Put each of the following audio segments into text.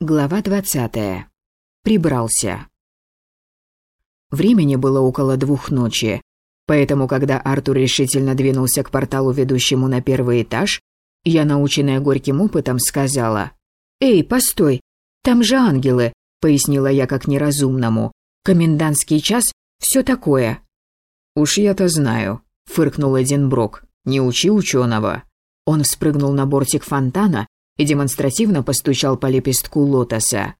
Глава 20. Прибрался. Времени было около двух ночи, поэтому, когда Артур решительно двинулся к порталу, ведущему на первый этаж, я, наученная горьким опытом, сказала «Эй, постой, там же ангелы», — пояснила я как неразумному. «Комендантский час, все такое». «Уж я-то знаю», — фыркнул Эдинброк. «Не учи ученого». Он спрыгнул на бортик фонтана и демонстративно постучал по лепестку лотоса.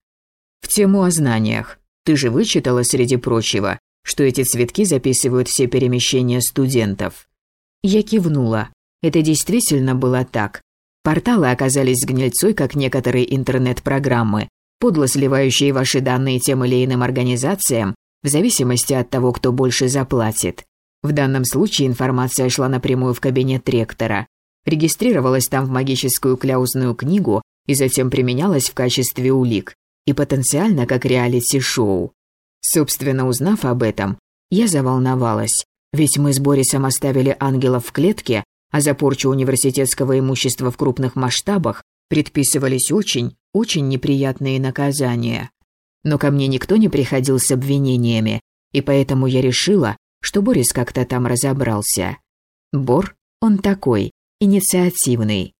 «В тему о знаниях. Ты же вычитала, среди прочего, что эти цветки записывают все перемещения студентов?» Я кивнула. Это действительно было так. Порталы оказались с гнильцой, как некоторые интернет-программы, подло сливающие ваши данные тем или иным организациям, в зависимости от того, кто больше заплатит. В данном случае информация шла напрямую в кабинет ректора, регистрировалась там в магическую кляузную книгу и затем применялась в качестве улик и потенциально как реалити-шоу. Собственно, узнав об этом, я заволновалась, ведь мы с Борисом оставили ангелов в клетке, а за порчу университетского имущества в крупных масштабах предписывались очень, очень неприятные наказания. Но ко мне никто не приходил с обвинениями, и поэтому я решила, что Борис как-то там разобрался. Бор, он такой, инициативный.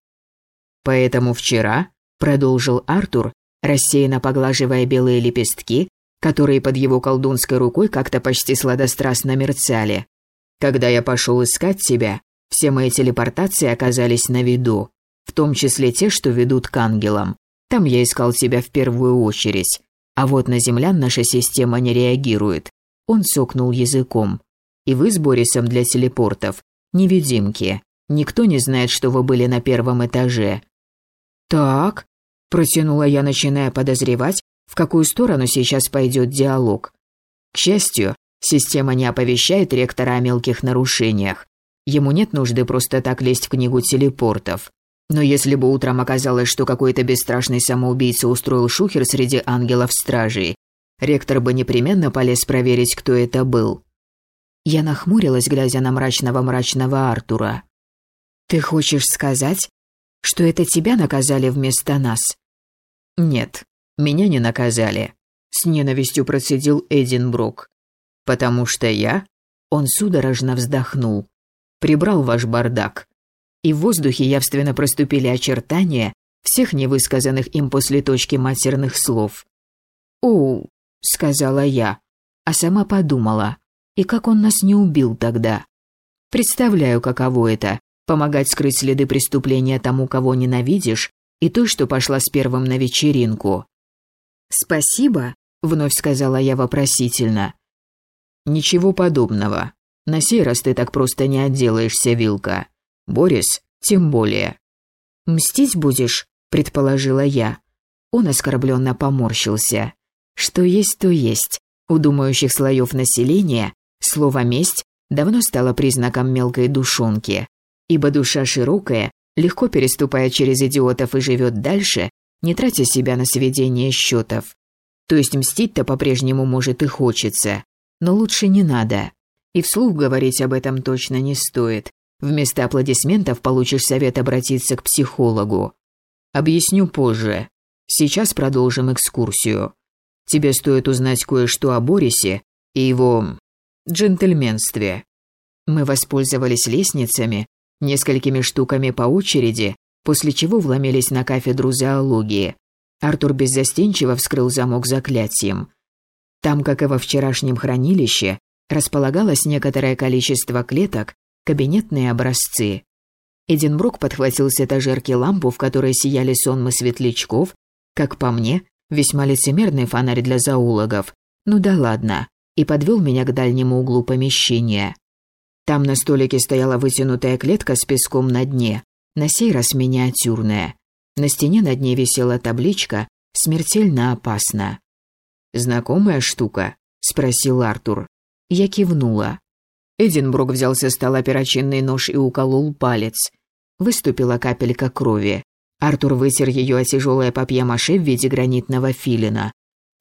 Поэтому вчера, продолжил Артур, рассеянно поглаживая белые лепестки, которые под его колдунской рукой как-то почти сладострастно мерцали. Когда я пошел искать тебя, все мои телепортации оказались на виду, в том числе те, что ведут к ангелам. Там я искал тебя в первую очередь. А вот на землян наша система не реагирует. Он сокнул языком. И вы с Борисом для телепортов невидимки. Никто не знает, что вы были на первом этаже». «Так», – протянула я, начиная подозревать, в какую сторону сейчас пойдет диалог. К счастью, система не оповещает ректора о мелких нарушениях. Ему нет нужды просто так лезть в книгу телепортов. Но если бы утром оказалось, что какой-то бесстрашный самоубийца устроил шухер среди ангелов-стражей, ректор бы непременно полез проверить, кто это был. Я нахмурилась, глядя на мрачного-мрачного Артура. «Ты хочешь сказать, что это тебя наказали вместо нас?» «Нет, меня не наказали», — с ненавистью процедил Эдинброк. «Потому что я...» Он судорожно вздохнул. «Прибрал ваш бардак». И в воздухе явственно проступили очертания всех невысказанных им после точки матерных слов. «О», — сказала я, а сама подумала, и как он нас не убил тогда. Представляю, каково это помогать скрыть следы преступления тому, кого ненавидишь, и той, что пошла с первым на вечеринку. «Спасибо», — вновь сказала я вопросительно. «Ничего подобного. На сей раз ты так просто не отделаешься, Вилка. Борис, тем более». «Мстить будешь?» — предположила я. Он оскорбленно поморщился. Что есть, то есть. У думающих слоев населения слово «месть» давно стало признаком мелкой душонки ибо душа широкая, легко переступая через идиотов и живет дальше, не тратя себя на сведение счетов. То есть мстить-то по-прежнему может и хочется, но лучше не надо. И вслух говорить об этом точно не стоит. Вместо аплодисментов получишь совет обратиться к психологу. Объясню позже. Сейчас продолжим экскурсию. Тебе стоит узнать кое-что о Борисе и его джентльменстве. Мы воспользовались лестницами, несколькими штуками по очереди, после чего вломились на кафедру зоологии. Артур беззастенчиво вскрыл замок заклятием. Там, как и во вчерашнем хранилище, располагалось некоторое количество клеток, кабинетные образцы. Эдинбрук подхватил с этажерки лампу, в которой сияли сонмы светлячков, как по мне, весьма лицемерный фонарь для зоологов. Ну да ладно, и подвел меня к дальнему углу помещения. Там на столике стояла вытянутая клетка с песком на дне, на сей раз миниатюрная. На стене над ней висела табличка «Смертельно опасно». «Знакомая штука?» – спросил Артур. Я кивнула. Эдинбрук взял со стола перочинный нож и уколол палец. Выступила капелька крови. Артур вытер ее о тяжелое папье-маше в виде гранитного филина,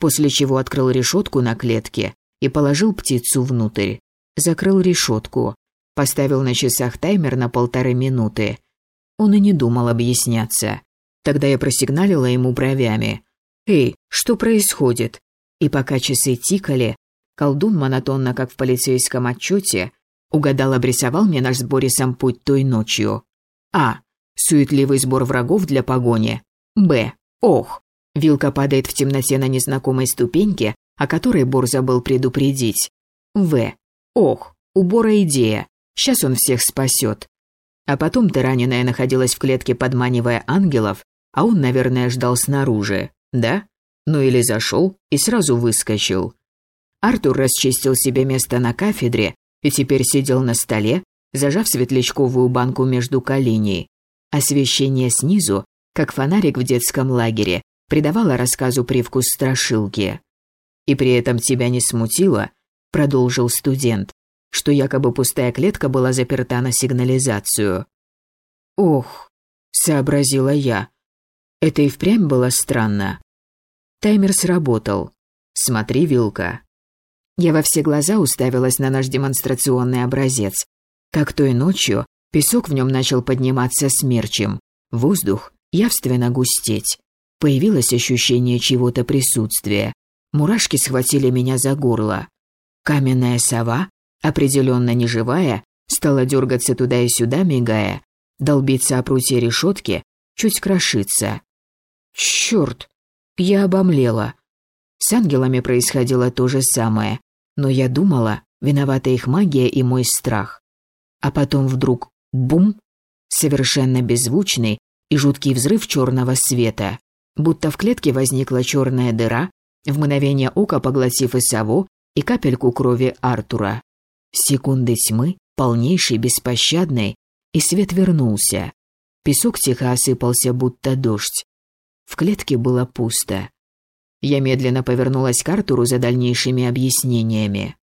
после чего открыл решетку на клетке и положил птицу внутрь закрыл решетку, поставил на часах таймер на полторы минуты. Он и не думал объясняться. Тогда я просигналила ему бровями. «Эй, что происходит?» И пока часы тикали, колдун монотонно, как в полицейском отчете, угадал, обрисовал мне наш с Борисом путь той ночью. А. Суетливый сбор врагов для погони. Б. Ох. Вилка падает в темноте на незнакомой ступеньке, о которой Бор забыл предупредить. В. Ох, у Бора идея. Сейчас он всех спасет. А потом ты раненая находилась в клетке, подманивая ангелов, а он, наверное, ждал снаружи, да? Ну или зашел и сразу выскочил. Артур расчистил себе место на кафедре и теперь сидел на столе, зажав светлячковую банку между коленей. Освещение снизу, как фонарик в детском лагере, придавало рассказу привкус страшилки. «И при этом тебя не смутило?» – продолжил студент, что якобы пустая клетка была заперта на сигнализацию. «Ох», – сообразила я, – это и впрямь было странно. Таймер сработал. «Смотри, Вилка». Я во все глаза уставилась на наш демонстрационный образец. Как той ночью, песок в нем начал подниматься смерчем, воздух явственно густеть. Появилось ощущение чего-то присутствия. Мурашки схватили меня за горло. Каменная сова, определенно неживая, стала дергаться туда и сюда, мигая, долбиться о прутье решетки, чуть крошиться. Черт! Я обомлела. С ангелами происходило то же самое, но я думала, виновата их магия и мой страх. А потом вдруг бум, совершенно беззвучный и жуткий взрыв черного света, будто в клетке возникла черная дыра, в мгновение ока поглотив и сову, и капельку крови Артура. Секунды тьмы, полнейшей, беспощадной, и свет вернулся. Песок тихо осыпался, будто дождь. В клетке было пусто. Я медленно повернулась к Артуру за дальнейшими объяснениями.